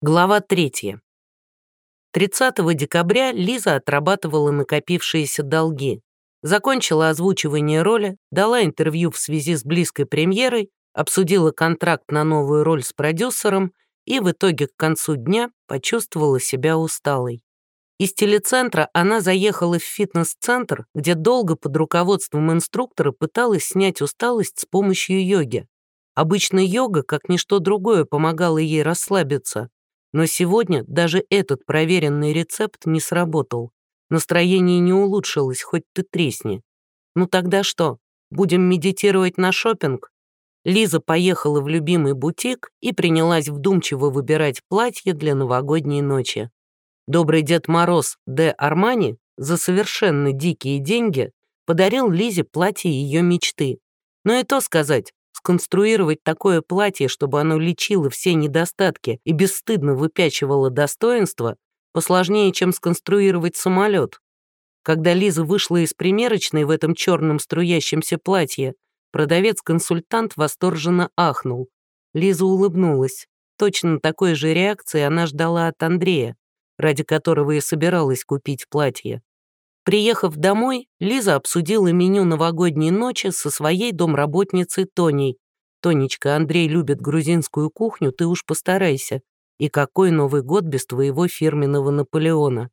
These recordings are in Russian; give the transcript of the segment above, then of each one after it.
Глава 3. 30 декабря Лиза отрабатывала накопившиеся долги. Закончила озвучивание роли, дала интервью в связи с близкой премьерой, обсудила контракт на новую роль с продюсером и в итоге к концу дня почувствовала себя усталой. Из телецентра она заехала в фитнес-центр, где долго под руководством инструктора пыталась снять усталость с помощью йоги. Обычно йога, как ничто другое, помогала ей расслабиться, но сегодня даже этот проверенный рецепт не сработал. Настроение не улучшилось, хоть ты тресни. Ну тогда что, будем медитировать на шопинг? Лиза поехала в любимый бутик и принялась вдумчиво выбирать платье для новогодней ночи. Добрый Дед Мороз Д. Армани за совершенно дикие деньги подарил Лизе платье ее мечты. Но и то сказать, Сконструировать такое платье, чтобы оно лечило все недостатки и бесстыдно выпячивало достоинство, посложнее, чем сконструировать самолет. Когда Лиза вышла из примерочной в этом черном струящемся платье, продавец-консультант восторженно ахнул. Лиза улыбнулась. Точно такой же реакции она ждала от Андрея, ради которого и собиралась купить платье. Приехав домой, Лиза обсудила меню новогодней ночи со своей домработницей Тоней. «Тонечка, Андрей любит грузинскую кухню, ты уж постарайся. И какой Новый год без твоего фирменного Наполеона?»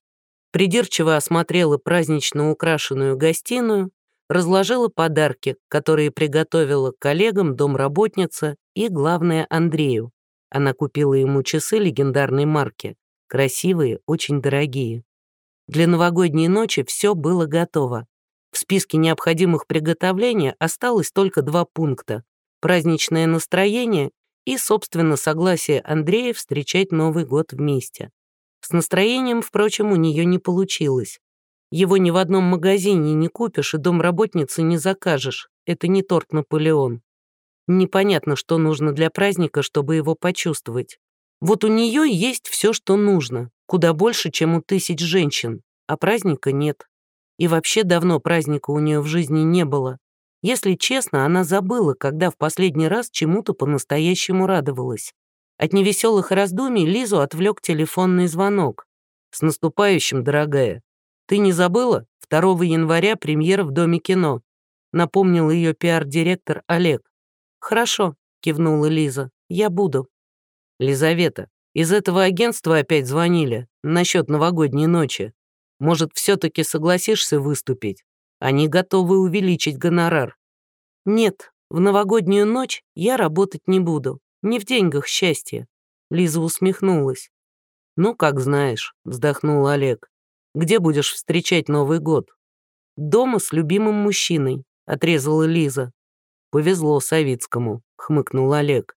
Придирчиво осмотрела празднично украшенную гостиную, разложила подарки, которые приготовила коллегам, домработница и, главное, Андрею. Она купила ему часы легендарной марки. Красивые, очень дорогие. Для новогодней ночи все было готово. В списке необходимых приготовлений осталось только два пункта — праздничное настроение и, собственно, согласие Андрея встречать Новый год вместе. С настроением, впрочем, у нее не получилось. Его ни в одном магазине не купишь и домработницы не закажешь. Это не торт Наполеон. Непонятно, что нужно для праздника, чтобы его почувствовать. Вот у нее есть все, что нужно куда больше, чем у тысяч женщин, а праздника нет. И вообще давно праздника у нее в жизни не было. Если честно, она забыла, когда в последний раз чему-то по-настоящему радовалась. От невеселых раздумий Лизу отвлек телефонный звонок. «С наступающим, дорогая! Ты не забыла? 2 января премьера в Доме кино», напомнил ее пиар-директор Олег. «Хорошо», — кивнула Лиза, — «я буду». «Лизавета, из этого агентства опять звонили насчет новогодней ночи. Может, все-таки согласишься выступить? Они готовы увеличить гонорар. Нет, в новогоднюю ночь я работать не буду. Не в деньгах счастье. Лиза усмехнулась. «Ну, как знаешь», — вздохнул Олег. «Где будешь встречать Новый год?» «Дома с любимым мужчиной», — отрезала Лиза. «Повезло Савицкому», — хмыкнул Олег.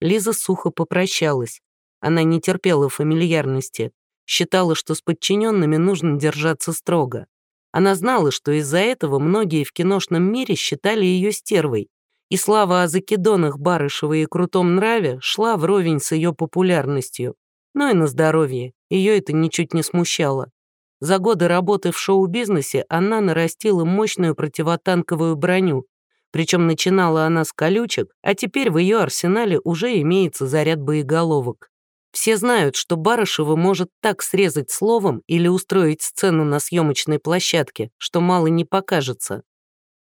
Лиза сухо попрощалась. Она не терпела фамильярности, считала, что с подчиненными нужно держаться строго. Она знала, что из-за этого многие в киношном мире считали ее стервой, и слава о закидонах Барышевой и крутом нраве шла вровень с ее популярностью. Но и на здоровье, ее это ничуть не смущало. За годы работы в шоу-бизнесе она нарастила мощную противотанковую броню, причем начинала она с колючек, а теперь в ее арсенале уже имеется заряд боеголовок. Все знают, что Барышева может так срезать словом или устроить сцену на съемочной площадке, что мало не покажется.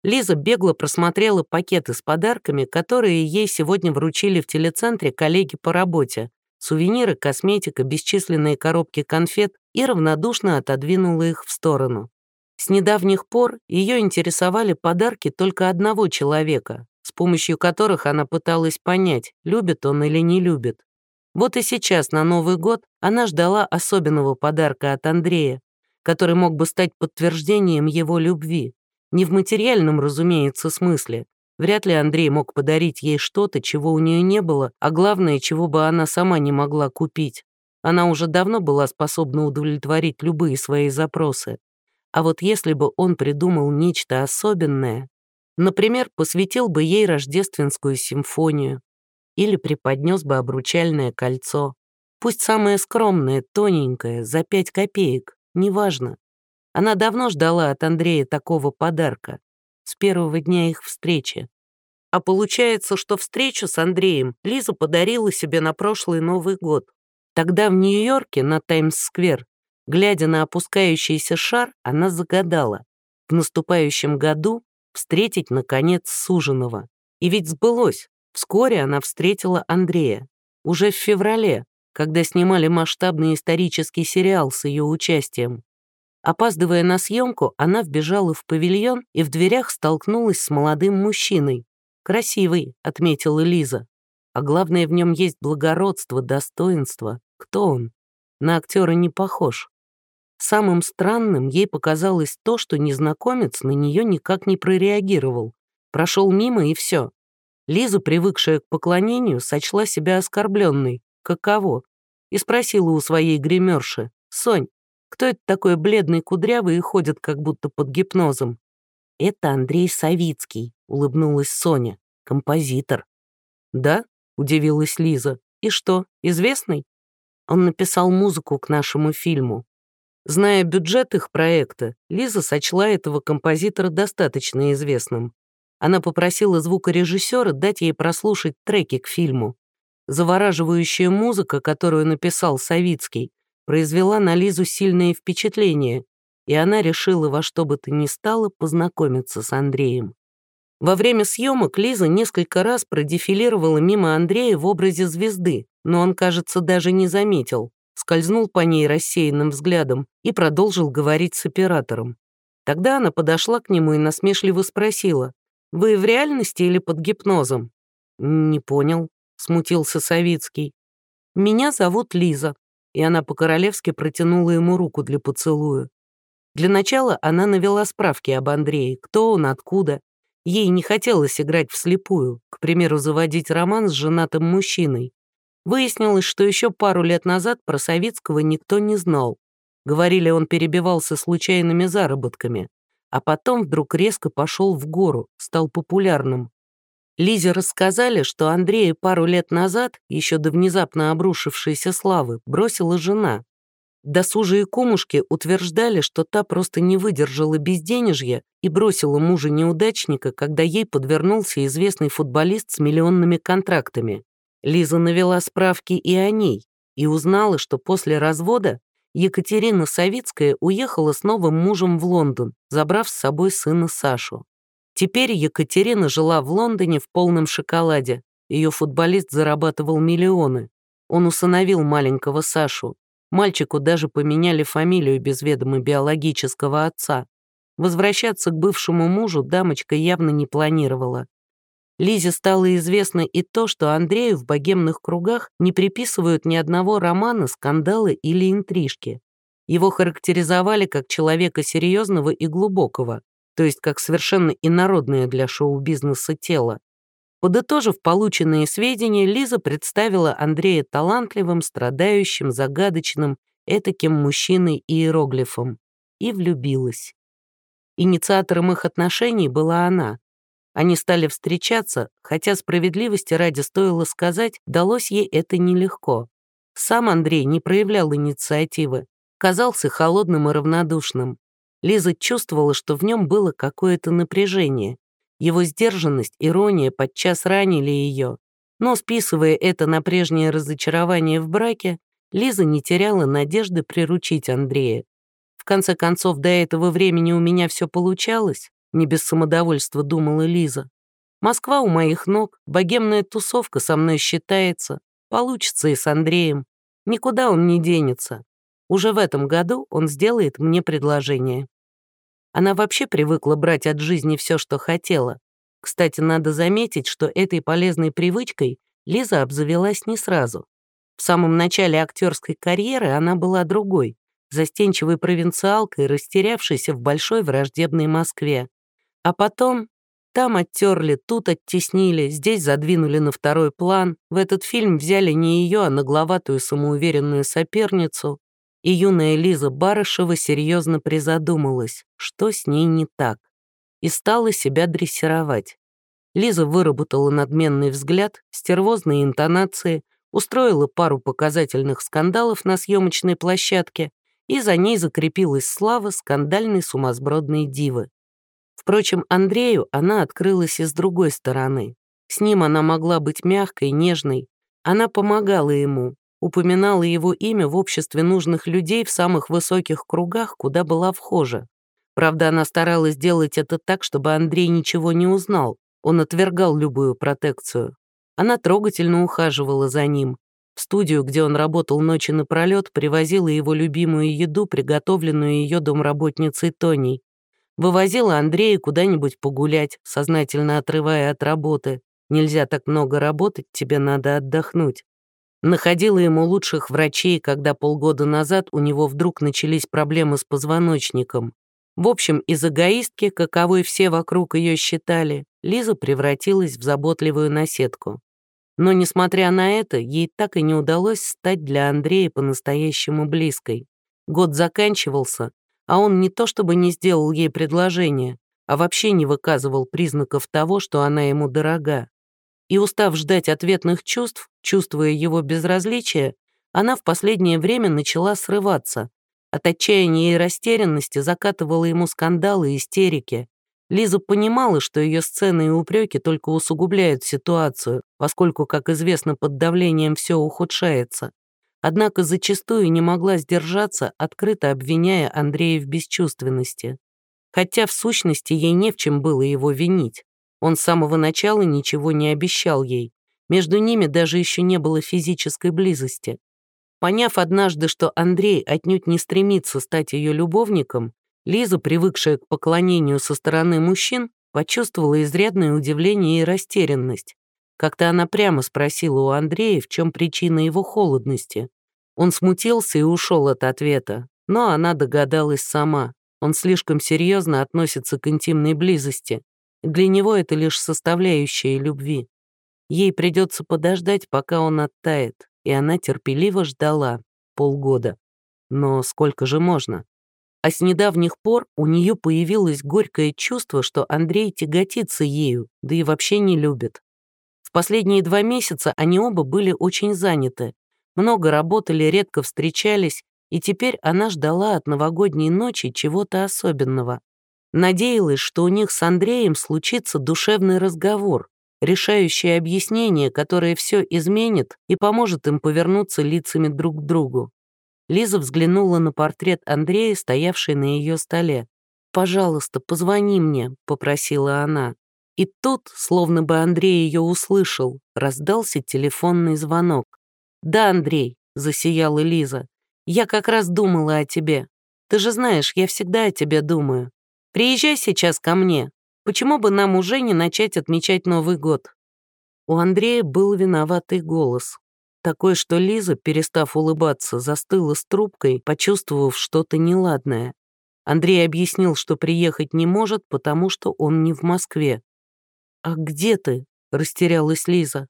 Лиза бегло просмотрела пакеты с подарками, которые ей сегодня вручили в телецентре коллеги по работе. Сувениры, косметика, бесчисленные коробки конфет и равнодушно отодвинула их в сторону. С недавних пор ее интересовали подарки только одного человека, с помощью которых она пыталась понять, любит он или не любит. Вот и сейчас, на Новый год, она ждала особенного подарка от Андрея, который мог бы стать подтверждением его любви. Не в материальном, разумеется, смысле. Вряд ли Андрей мог подарить ей что-то, чего у нее не было, а главное, чего бы она сама не могла купить. Она уже давно была способна удовлетворить любые свои запросы. А вот если бы он придумал нечто особенное, например, посвятил бы ей рождественскую симфонию, или преподнес бы обручальное кольцо. Пусть самое скромное, тоненькое, за пять копеек, неважно. Она давно ждала от Андрея такого подарка, с первого дня их встречи. А получается, что встречу с Андреем Лиза подарила себе на прошлый Новый год. Тогда в Нью-Йорке на Таймс-сквер, глядя на опускающийся шар, она загадала в наступающем году встретить, наконец, суженого. И ведь сбылось. Вскоре она встретила Андрея. Уже в феврале, когда снимали масштабный исторический сериал с ее участием. Опаздывая на съемку, она вбежала в павильон и в дверях столкнулась с молодым мужчиной. «Красивый», — отметила Лиза. «А главное, в нем есть благородство, достоинство. Кто он? На актера не похож». Самым странным ей показалось то, что незнакомец на нее никак не прореагировал. Прошел мимо и все. Лиза, привыкшая к поклонению, сочла себя оскорбленной. Каково? И спросила у своей гримерши. «Сонь, кто это такой бледный кудрявый и ходит как будто под гипнозом?» «Это Андрей Савицкий», — улыбнулась Соня, композитор. «Да?» — удивилась Лиза. «И что, известный?» Он написал музыку к нашему фильму. Зная бюджет их проекта, Лиза сочла этого композитора достаточно известным. Она попросила звукорежиссера дать ей прослушать треки к фильму. Завораживающая музыка, которую написал Савицкий, произвела на Лизу сильное впечатление, и она решила во что бы то ни стало познакомиться с Андреем. Во время съемок Лиза несколько раз продефилировала мимо Андрея в образе звезды, но он, кажется, даже не заметил, скользнул по ней рассеянным взглядом и продолжил говорить с оператором. Тогда она подошла к нему и насмешливо спросила, «Вы в реальности или под гипнозом?» «Не понял», — смутился Савицкий. «Меня зовут Лиза», и она по-королевски протянула ему руку для поцелуя. Для начала она навела справки об Андрее, кто он, откуда. Ей не хотелось играть вслепую, к примеру, заводить роман с женатым мужчиной. Выяснилось, что еще пару лет назад про Савицкого никто не знал. Говорили, он перебивался случайными заработками, а потом вдруг резко пошел в гору, стал популярным. Лизе рассказали, что Андрея пару лет назад, еще до внезапно обрушившейся славы, бросила жена. Досужие кумушки утверждали, что та просто не выдержала безденежья и бросила мужа-неудачника, когда ей подвернулся известный футболист с миллионными контрактами. Лиза навела справки и о ней и узнала, что после развода Екатерина Савицкая уехала с новым мужем в Лондон, забрав с собой сына Сашу. Теперь Екатерина жила в Лондоне в полном шоколаде. Ее футболист зарабатывал миллионы. Он усыновил маленького Сашу. Мальчику даже поменяли фамилию без ведома биологического отца. Возвращаться к бывшему мужу дамочка явно не планировала. Лизе стало известно и то, что Андрею в богемных кругах не приписывают ни одного романа, скандала или интрижки. Его характеризовали как человека серьезного и глубокого, то есть как совершенно инородное для шоу-бизнеса тело. Подытожив полученные сведения, Лиза представила Андрея талантливым, страдающим, загадочным, этаким мужчиной-иероглифом и влюбилась. Инициатором их отношений была она. Они стали встречаться, хотя справедливости ради стоило сказать, далось ей это нелегко. Сам Андрей не проявлял инициативы, казался холодным и равнодушным. Лиза чувствовала, что в нем было какое-то напряжение. Его сдержанность, ирония подчас ранили ее. Но, списывая это на прежнее разочарование в браке, Лиза не теряла надежды приручить Андрея. В конце концов, до этого времени у меня все получалось, не без самодовольства думала Лиза. Москва у моих ног, богемная тусовка со мной считается, получится и с Андреем. Никуда он не денется. Уже в этом году он сделает мне предложение. Она вообще привыкла брать от жизни все, что хотела. Кстати, надо заметить, что этой полезной привычкой Лиза обзавелась не сразу. В самом начале актерской карьеры она была другой, застенчивой провинциалкой, растерявшейся в большой враждебной Москве. А потом там оттерли, тут оттеснили, здесь задвинули на второй план. В этот фильм взяли не ее, а нагловатую самоуверенную соперницу. И юная Лиза Барышева серьезно призадумалась, что с ней не так, и стала себя дрессировать. Лиза выработала надменный взгляд, стервозные интонации, устроила пару показательных скандалов на съемочной площадке, и за ней закрепилась слава скандальной сумасбродной дивы. Впрочем, Андрею она открылась и с другой стороны. С ним она могла быть мягкой, нежной. Она помогала ему, упоминала его имя в обществе нужных людей в самых высоких кругах, куда была вхожа. Правда, она старалась сделать это так, чтобы Андрей ничего не узнал. Он отвергал любую протекцию. Она трогательно ухаживала за ним. В студию, где он работал ночи напролет, привозила его любимую еду, приготовленную ее домработницей Тоней. Вывозила Андрея куда-нибудь погулять, сознательно отрывая от работы. Нельзя так много работать, тебе надо отдохнуть. Находила ему лучших врачей, когда полгода назад у него вдруг начались проблемы с позвоночником. В общем, из эгоистки, каковой все вокруг ее считали, Лиза превратилась в заботливую наседку. Но, несмотря на это, ей так и не удалось стать для Андрея по-настоящему близкой. Год заканчивался, а он не то чтобы не сделал ей предложение, а вообще не выказывал признаков того, что она ему дорога. И устав ждать ответных чувств, чувствуя его безразличие, она в последнее время начала срываться. От отчаяния и растерянности закатывала ему скандалы и истерики, Лиза понимала, что ее сцены и упреки только усугубляют ситуацию, поскольку, как известно, под давлением все ухудшается. Однако зачастую не могла сдержаться, открыто обвиняя Андрея в бесчувственности. Хотя в сущности ей не в чем было его винить. Он с самого начала ничего не обещал ей. Между ними даже еще не было физической близости. Поняв однажды, что Андрей отнюдь не стремится стать ее любовником, Лиза, привыкшая к поклонению со стороны мужчин, почувствовала изрядное удивление и растерянность. Как-то она прямо спросила у Андрея, в чем причина его холодности. Он смутился и ушел от ответа, но она догадалась сама. Он слишком серьезно относится к интимной близости. Для него это лишь составляющая любви. Ей придется подождать, пока он оттает, и она терпеливо ждала полгода. Но сколько же можно? А с недавних пор у нее появилось горькое чувство, что Андрей тяготится ею, да и вообще не любит. В последние два месяца они оба были очень заняты, много работали, редко встречались, и теперь она ждала от новогодней ночи чего-то особенного. Надеялась, что у них с Андреем случится душевный разговор, решающее объяснение, которое все изменит и поможет им повернуться лицами друг к другу. Лиза взглянула на портрет Андрея, стоявший на ее столе. «Пожалуйста, позвони мне», — попросила она. И тут, словно бы Андрей ее услышал, раздался телефонный звонок. «Да, Андрей», — засияла Лиза, — «я как раз думала о тебе. Ты же знаешь, я всегда о тебе думаю. Приезжай сейчас ко мне. Почему бы нам уже не начать отмечать Новый год?» У Андрея был виноватый голос такой, что Лиза, перестав улыбаться, застыла с трубкой, почувствовав что-то неладное. Андрей объяснил, что приехать не может, потому что он не в Москве. «А где ты?» — растерялась Лиза.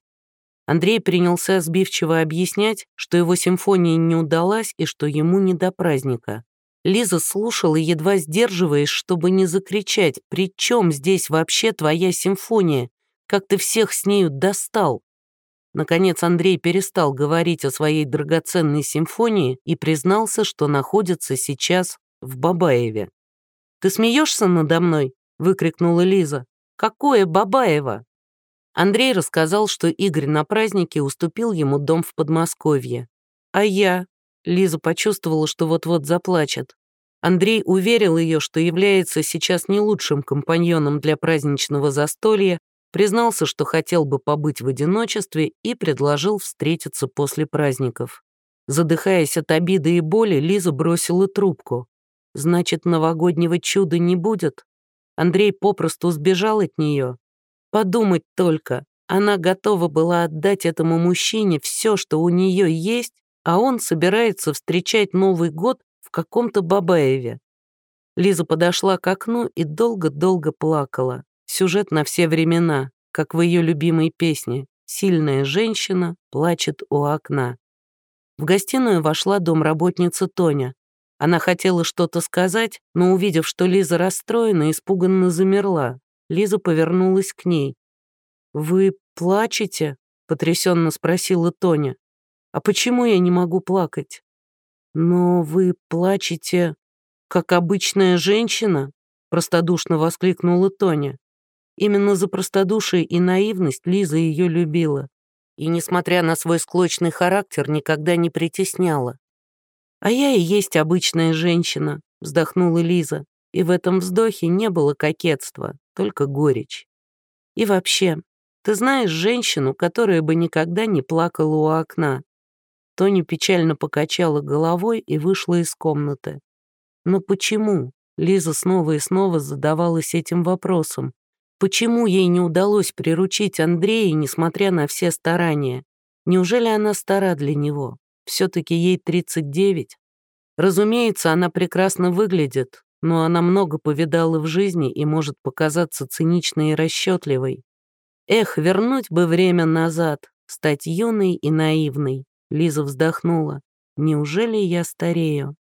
Андрей принялся сбивчиво объяснять, что его симфония не удалась и что ему не до праздника. Лиза слушала, едва сдерживаясь, чтобы не закричать «При чем здесь вообще твоя симфония? Как ты всех с нею достал?» Наконец Андрей перестал говорить о своей драгоценной симфонии и признался, что находится сейчас в Бабаеве. «Ты смеешься надо мной?» — выкрикнула Лиза. «Какое Бабаево?» Андрей рассказал, что Игорь на празднике уступил ему дом в Подмосковье. «А я?» — Лиза почувствовала, что вот-вот заплачет. Андрей уверил ее, что является сейчас не лучшим компаньоном для праздничного застолья, признался, что хотел бы побыть в одиночестве и предложил встретиться после праздников. Задыхаясь от обиды и боли, Лиза бросила трубку. Значит, новогоднего чуда не будет? Андрей попросту сбежал от нее. Подумать только, она готова была отдать этому мужчине все, что у нее есть, а он собирается встречать Новый год в каком-то Бабаеве. Лиза подошла к окну и долго-долго плакала. Сюжет на все времена, как в ее любимой песне «Сильная женщина плачет у окна». В гостиную вошла домработница Тоня. Она хотела что-то сказать, но, увидев, что Лиза расстроена, испуганно замерла. Лиза повернулась к ней. «Вы плачете?» — потрясенно спросила Тоня. «А почему я не могу плакать?» «Но вы плачете, как обычная женщина?» — простодушно воскликнула Тоня. Именно за простодушие и наивность Лиза ее любила. и, несмотря на свой склочный характер, никогда не притесняла. «А я и есть обычная женщина», — вздохнула Лиза, и в этом вздохе не было кокетства, только горечь. «И вообще, ты знаешь женщину, которая бы никогда не плакала у окна?» Тони печально покачала головой и вышла из комнаты. «Но почему?» Лиза снова и снова задавалась этим вопросом. Почему ей не удалось приручить Андрея, несмотря на все старания? Неужели она стара для него? Все-таки ей 39. Разумеется, она прекрасно выглядит, но она много повидала в жизни и может показаться циничной и расчетливой. Эх, вернуть бы время назад, стать юной и наивной. Лиза вздохнула. Неужели я старею?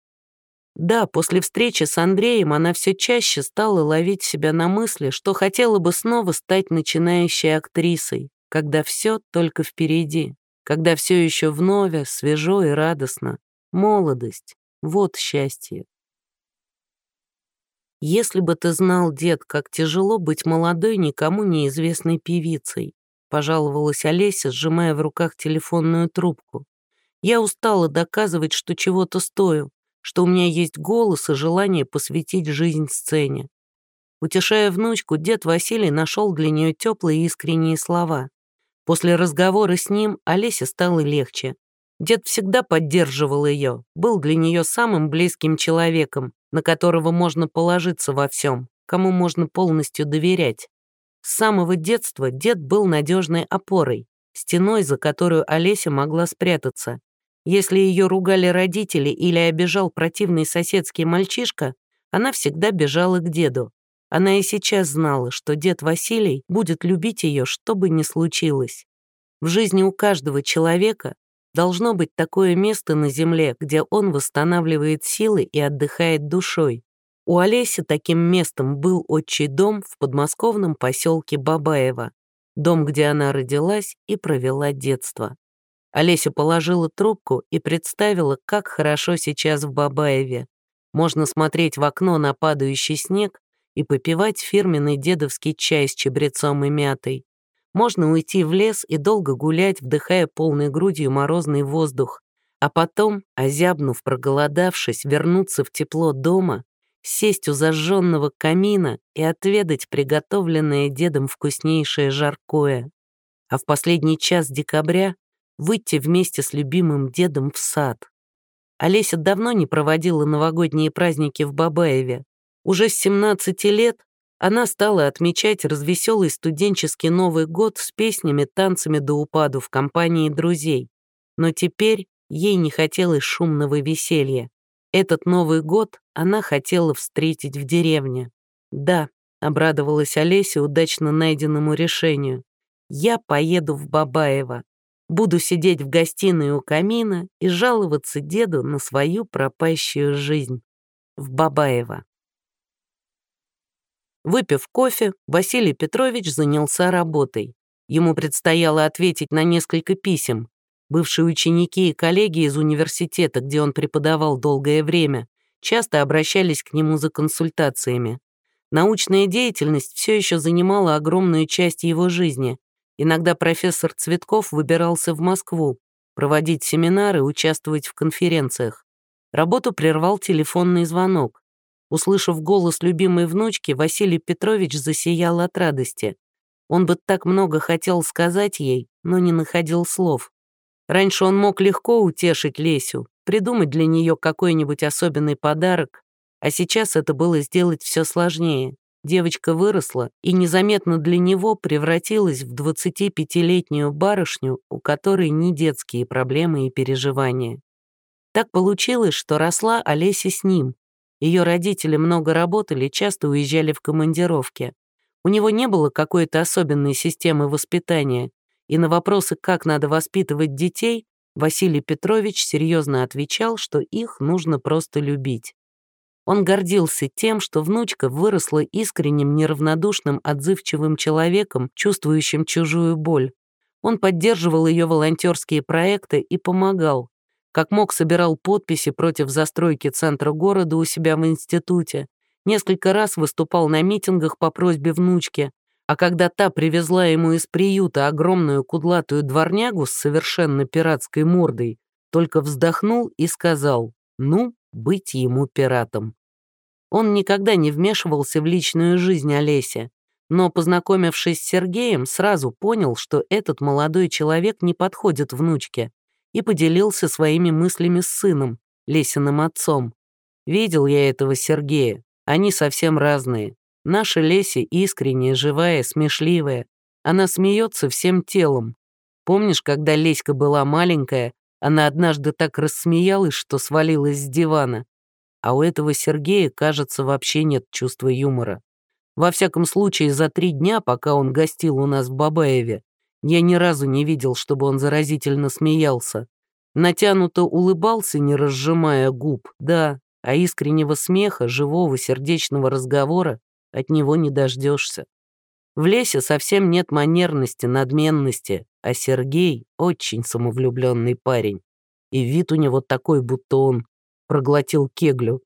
Да, после встречи с Андреем она все чаще стала ловить себя на мысли, что хотела бы снова стать начинающей актрисой, когда все только впереди, когда все еще вновь, свежо и радостно. Молодость — вот счастье. Если бы ты знал, дед, как тяжело быть молодой, никому неизвестной певицей, пожаловалась Олеся, сжимая в руках телефонную трубку. Я устала доказывать, что чего-то стою, что у меня есть голос и желание посвятить жизнь сцене. Утешая внучку, дед Василий нашел для нее теплые искренние слова. После разговора с ним Олесе стало легче. Дед всегда поддерживал ее, был для нее самым близким человеком, на которого можно положиться во всем, кому можно полностью доверять. С самого детства дед был надежной опорой, стеной, за которую Олеся могла спрятаться. Если ее ругали родители или обижал противный соседский мальчишка, она всегда бежала к деду. Она и сейчас знала, что дед Василий будет любить ее, что бы ни случилось. В жизни у каждого человека должно быть такое место на земле, где он восстанавливает силы и отдыхает душой. У Олеси таким местом был отчий дом в подмосковном поселке Бабаево, дом, где она родилась и провела детство. Олеся положила трубку и представила, как хорошо сейчас в Бабаеве. Можно смотреть в окно на падающий снег и попивать фирменный дедовский чай с чабрецом и мятой. Можно уйти в лес и долго гулять, вдыхая полной грудью морозный воздух, а потом, озябнув, проголодавшись, вернуться в тепло дома, сесть у зажженного камина и отведать приготовленное дедом вкуснейшее жаркое. А в последний час декабря выйти вместе с любимым дедом в сад. Олеся давно не проводила новогодние праздники в Бабаеве. Уже с 17 лет она стала отмечать развеселый студенческий Новый год с песнями, танцами до упаду в компании друзей. Но теперь ей не хотелось шумного веселья. Этот Новый год она хотела встретить в деревне. «Да», — обрадовалась Олеся удачно найденному решению, «я поеду в Бабаево. Буду сидеть в гостиной у камина и жаловаться деду на свою пропащую жизнь. В Бабаево. Выпив кофе, Василий Петрович занялся работой. Ему предстояло ответить на несколько писем. Бывшие ученики и коллеги из университета, где он преподавал долгое время, часто обращались к нему за консультациями. Научная деятельность все еще занимала огромную часть его жизни, Иногда профессор Цветков выбирался в Москву, проводить семинары, участвовать в конференциях. Работу прервал телефонный звонок. Услышав голос любимой внучки, Василий Петрович засиял от радости. Он бы так много хотел сказать ей, но не находил слов. Раньше он мог легко утешить Лесю, придумать для нее какой-нибудь особенный подарок, а сейчас это было сделать все сложнее. Девочка выросла и незаметно для него превратилась в 25-летнюю барышню, у которой не детские проблемы и переживания. Так получилось, что росла Олеся с ним. Ее родители много работали, часто уезжали в командировки. У него не было какой-то особенной системы воспитания, и на вопросы, как надо воспитывать детей, Василий Петрович серьезно отвечал, что их нужно просто любить. Он гордился тем, что внучка выросла искренним, неравнодушным, отзывчивым человеком, чувствующим чужую боль. Он поддерживал ее волонтерские проекты и помогал. Как мог, собирал подписи против застройки центра города у себя в институте. Несколько раз выступал на митингах по просьбе внучки. А когда та привезла ему из приюта огромную кудлатую дворнягу с совершенно пиратской мордой, только вздохнул и сказал «Ну, быть ему пиратом». Он никогда не вмешивался в личную жизнь Олеся, но, познакомившись с Сергеем, сразу понял, что этот молодой человек не подходит внучке, и поделился своими мыслями с сыном, Лесиным отцом. Видел я этого Сергея, они совсем разные. Наша Леся искренняя, живая, смешливая. Она смеется всем телом. Помнишь, когда Леська была маленькая, она однажды так рассмеялась, что свалилась с дивана. А у этого Сергея, кажется, вообще нет чувства юмора. Во всяком случае, за три дня, пока он гостил у нас в Бабаеве, я ни разу не видел, чтобы он заразительно смеялся. Натянуто улыбался, не разжимая губ, да, а искреннего смеха, живого сердечного разговора от него не дождешься. В лесе совсем нет манерности, надменности, а Сергей очень самовлюбленный парень. И вид у него такой, будто он проглотил кеглю.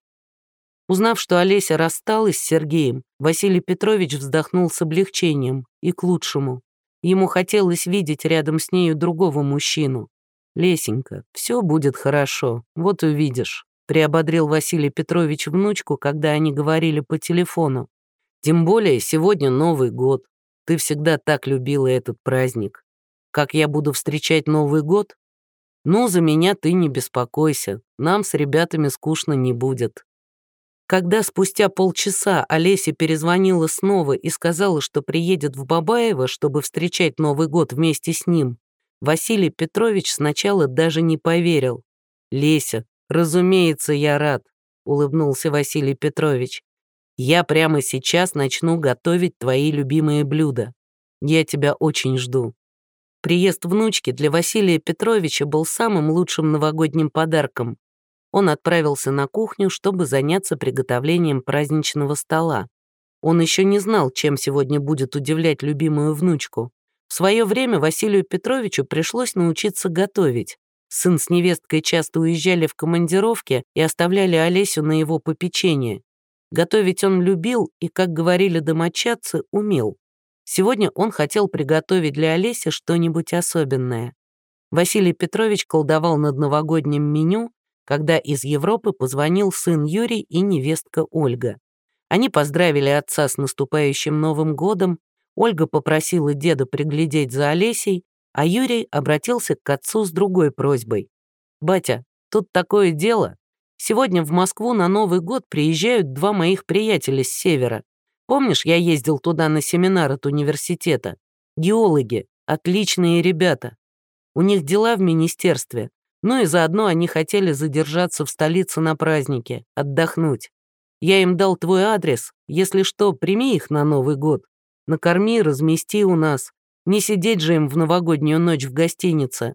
Узнав, что Олеся рассталась с Сергеем, Василий Петрович вздохнул с облегчением и к лучшему. Ему хотелось видеть рядом с нею другого мужчину. «Лесенька, все будет хорошо, вот увидишь», — приободрил Василий Петрович внучку, когда они говорили по телефону. «Тем более сегодня Новый год. Ты всегда так любила этот праздник. Как я буду встречать Новый год? Ну, за меня ты не беспокойся, нам с ребятами скучно не будет. Когда спустя полчаса Олеся перезвонила снова и сказала, что приедет в Бабаево, чтобы встречать Новый год вместе с ним, Василий Петрович сначала даже не поверил. «Леся, разумеется, я рад», — улыбнулся Василий Петрович. «Я прямо сейчас начну готовить твои любимые блюда. Я тебя очень жду». Приезд внучки для Василия Петровича был самым лучшим новогодним подарком, он отправился на кухню, чтобы заняться приготовлением праздничного стола. Он еще не знал, чем сегодня будет удивлять любимую внучку. В свое время Василию Петровичу пришлось научиться готовить. Сын с невесткой часто уезжали в командировки и оставляли Олесю на его попечение. Готовить он любил и, как говорили домочадцы, умел. Сегодня он хотел приготовить для Олеси что-нибудь особенное. Василий Петрович колдовал над новогодним меню, когда из Европы позвонил сын Юрий и невестка Ольга. Они поздравили отца с наступающим Новым годом, Ольга попросила деда приглядеть за Олесей, а Юрий обратился к отцу с другой просьбой. «Батя, тут такое дело. Сегодня в Москву на Новый год приезжают два моих приятеля с севера. Помнишь, я ездил туда на семинар от университета? Геологи, отличные ребята. У них дела в министерстве, ну и заодно они хотели задержаться в столице на празднике, отдохнуть. Я им дал твой адрес, если что, прими их на Новый год. Накорми, размести у нас. Не сидеть же им в новогоднюю ночь в гостинице.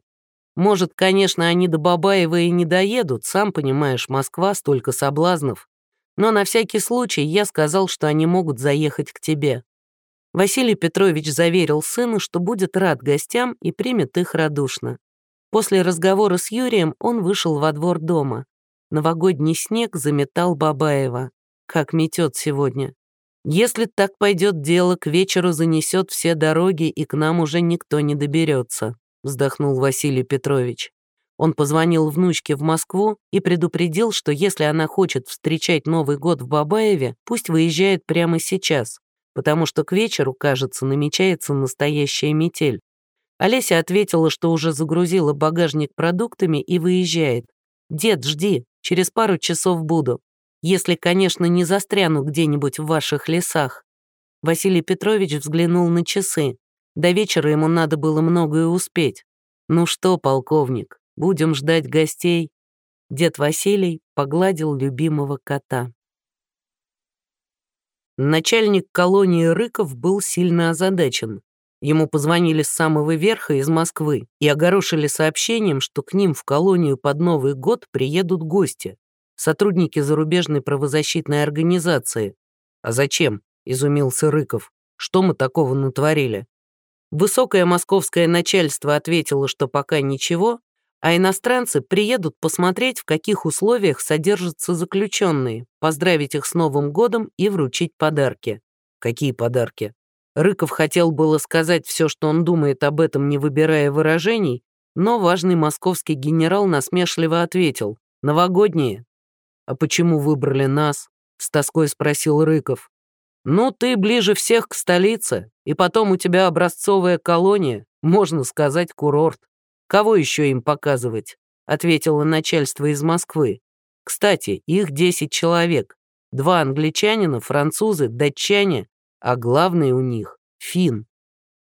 Может, конечно, они до Бабаева и не доедут, сам понимаешь, Москва, столько соблазнов. Но на всякий случай я сказал, что они могут заехать к тебе. Василий Петрович заверил сыну, что будет рад гостям и примет их радушно. После разговора с Юрием он вышел во двор дома. Новогодний снег заметал Бабаева. Как метет сегодня. Если так пойдет дело, к вечеру занесет все дороги, и к нам уже никто не доберется, вздохнул Василий Петрович. Он позвонил внучке в Москву и предупредил, что если она хочет встречать Новый год в Бабаеве, пусть выезжает прямо сейчас, потому что к вечеру, кажется, намечается настоящая метель. Олеся ответила, что уже загрузила багажник продуктами и выезжает. «Дед, жди, через пару часов буду. Если, конечно, не застряну где-нибудь в ваших лесах». Василий Петрович взглянул на часы. До вечера ему надо было многое успеть. «Ну что, полковник, будем ждать гостей?» Дед Василий погладил любимого кота. Начальник колонии Рыков был сильно озадачен. Ему позвонили с самого верха из Москвы и огорошили сообщением, что к ним в колонию под Новый год приедут гости, сотрудники зарубежной правозащитной организации. «А зачем?» — изумился Рыков. «Что мы такого натворили?» Высокое московское начальство ответило, что пока ничего, а иностранцы приедут посмотреть, в каких условиях содержатся заключенные, поздравить их с Новым годом и вручить подарки. Какие подарки? Рыков хотел было сказать все, что он думает об этом, не выбирая выражений, но важный московский генерал насмешливо ответил «Новогодние». «А почему выбрали нас?» — с тоской спросил Рыков. «Ну, ты ближе всех к столице, и потом у тебя образцовая колония, можно сказать, курорт. Кого еще им показывать?» — ответило начальство из Москвы. «Кстати, их 10 человек. Два англичанина, французы, датчане, а главный у них — фин.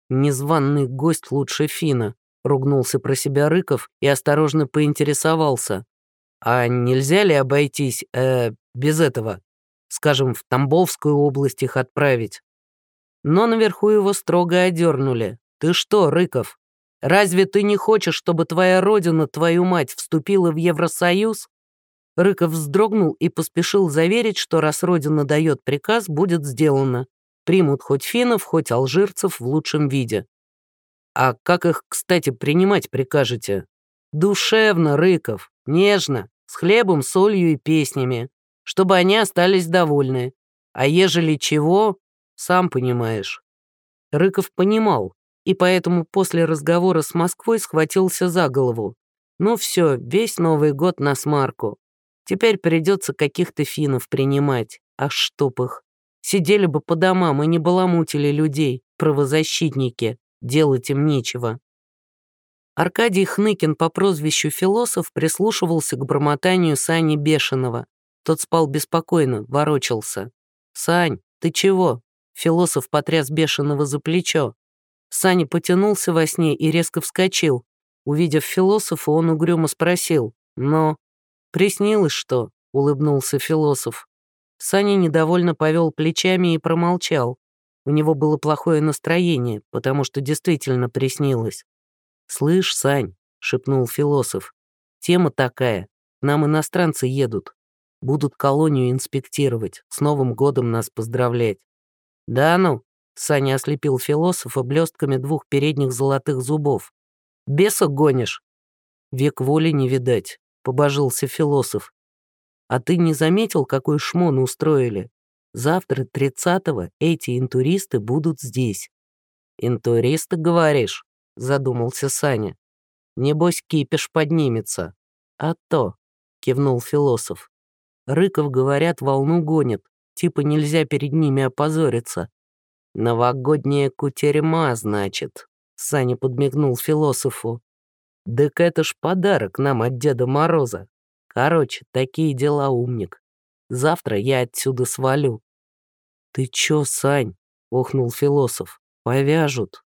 «Незваный гость лучше фина», — ругнулся про себя Рыков и осторожно поинтересовался. «А нельзя ли обойтись, э, без этого? Скажем, в Тамбовскую область их отправить?» Но наверху его строго одернули. «Ты что, Рыков, разве ты не хочешь, чтобы твоя родина, твою мать, вступила в Евросоюз?» Рыков вздрогнул и поспешил заверить, что раз Родина дает приказ, будет сделано. Примут хоть финнов, хоть алжирцев в лучшем виде. А как их, кстати, принимать прикажете? Душевно, Рыков, нежно, с хлебом, солью и песнями, чтобы они остались довольны. А ежели чего, сам понимаешь. Рыков понимал, и поэтому после разговора с Москвой схватился за голову. Ну все, весь Новый год на смарку. Теперь придется каких-то финнов принимать, а чтоб их. Сидели бы по домам и не баламутили людей, правозащитники, делать им нечего. Аркадий Хныкин по прозвищу «Философ» прислушивался к бормотанию Сани Бешеного. Тот спал беспокойно, ворочался. «Сань, ты чего?» Философ потряс Бешеного за плечо. Саня потянулся во сне и резко вскочил. Увидев философа, он угрюмо спросил. «Но «Приснилось что?» — улыбнулся философ. Саня недовольно повел плечами и промолчал. У него было плохое настроение, потому что действительно приснилось. «Слышь, Сань», — шепнул философ, — «тема такая. Нам иностранцы едут. Будут колонию инспектировать, с Новым годом нас поздравлять». «Да ну», — Саня ослепил философа блестками двух передних золотых зубов. «Беса гонишь?» «Век воли не видать», — побожился философ. «А ты не заметил, какой шмон устроили? Завтра, тридцатого, эти интуристы будут здесь». «Интуристы, говоришь?» — задумался Саня. «Небось, кипиш поднимется». «А то», — кивнул философ. «Рыков, говорят, волну гонят, типа нельзя перед ними опозориться». «Новогодняя кутерьма, значит», — Саня подмигнул философу. «Так это ж подарок нам от Деда Мороза. Короче, такие дела, умник. Завтра я отсюда свалю». «Ты чё, Сань?» — охнул философ. «Повяжут».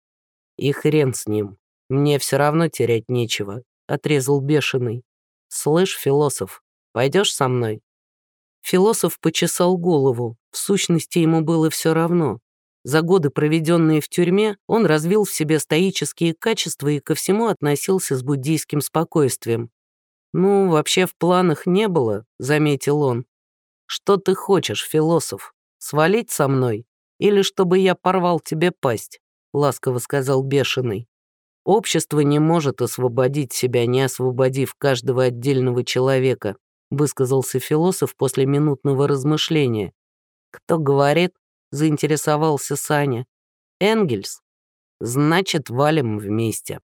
«И хрен с ним. Мне все равно терять нечего», — отрезал бешеный. «Слышь, философ, пойдешь со мной?» Философ почесал голову. В сущности, ему было все равно. За годы, проведенные в тюрьме, он развил в себе стоические качества и ко всему относился с буддийским спокойствием. «Ну, вообще в планах не было», — заметил он. «Что ты хочешь, философ? Свалить со мной? Или чтобы я порвал тебе пасть?» — ласково сказал Бешеный. «Общество не может освободить себя, не освободив каждого отдельного человека», — высказался философ после минутного размышления. «Кто говорит, заинтересовался Саня. «Энгельс. Значит, валим вместе».